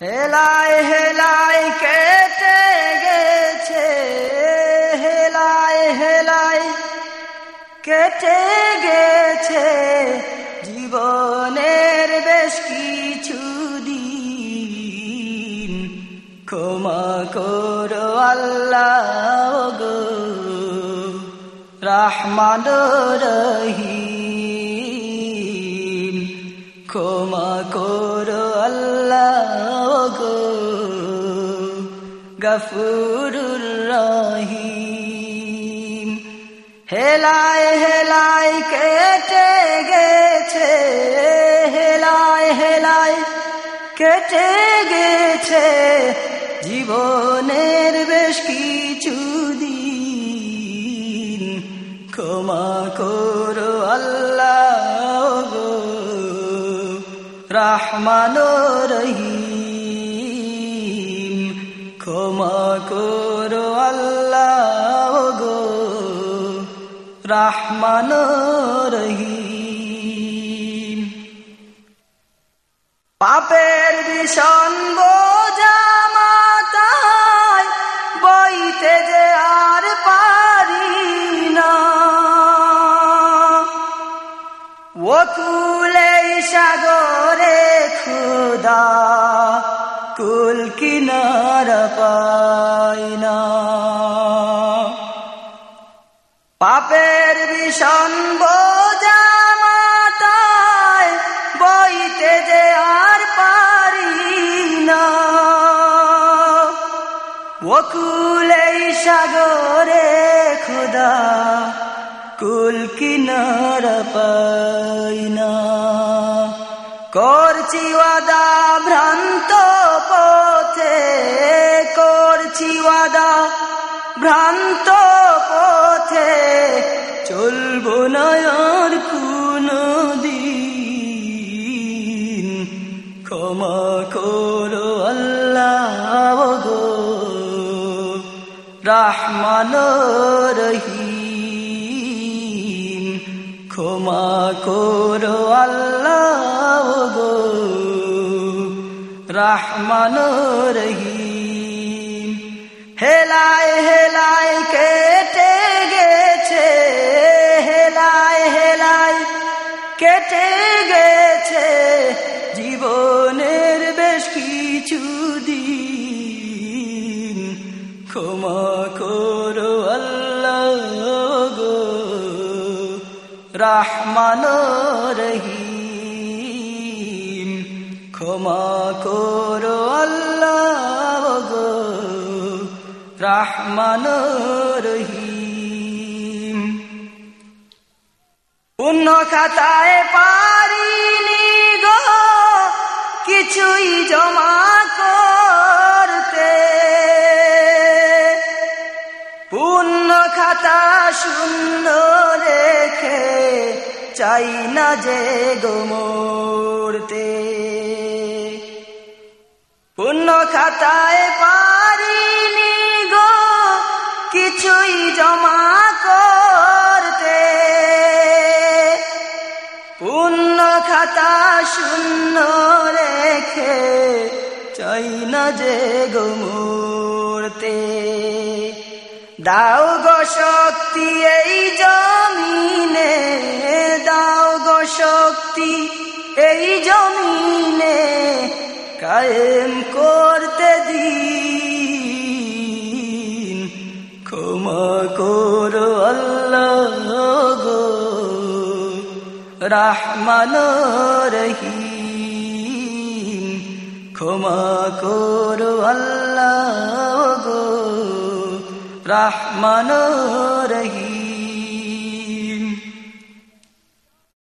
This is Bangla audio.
হেলাই হেলাই কেটে গেছে, হেলাই হেলাই কেটে গেছে। জীবনের বেশ কিছু দিন ক্ষমা করো আল্লাহ গো, রহমান রহিম। ক্ষমা গফুরুর হেলায় হেলায় কেটে গেছে, হেলায় হেলায় কেটে গেছে। জীবনের বেশ কিছু দিন ক্ষমা করো আল্লাহ রহমান রহিম। করো আল্লাহ গো রাহমান রহিম। পাপের ভীষণ বোঝা মাতায় বইতে যে আর পারি না। ওকুলে সাগরে খুদা কুল কিনার পাপের ভীষণ বোঝা মাতায় বইতে যে আর পারি না। ওকুলে সাগরে খুদা, কুল কিনার পাই না। করছি ওয়াদা ভ্রান্ত ভ্রান্ত পথে চলবো না আর কোনো দিন ক্ষমা করো রহমান রহিম। ক্ষমা করো আল্লাহ গো। রহমান রহিম। হেলায় হেলায় কেটে গেছে, হেলায় হেলায় কেটে গেছে। জীবনের বেশ কিছু দিন ক্ষমা করো আল্লাহ গো, রহমান রহিম। ক্ষমা করো আল্লাহ রহমান রহিম অন্য খাতায় পারিনি গো, কিছুই জমা করতে। পূর্ণ খাতা শূন্য রেখে চাই না যে গো মরতে। পূর্ণ খাতায় পারিনি কিছুই জমা করতে। পূর্ণ খাতা শূন্য রেখে চাই না যে গো মরতে। দাও গো শক্তি এই জমিনে রহমান রহিম ক্ষমা করো আল্লাহ গো রহমান রহিম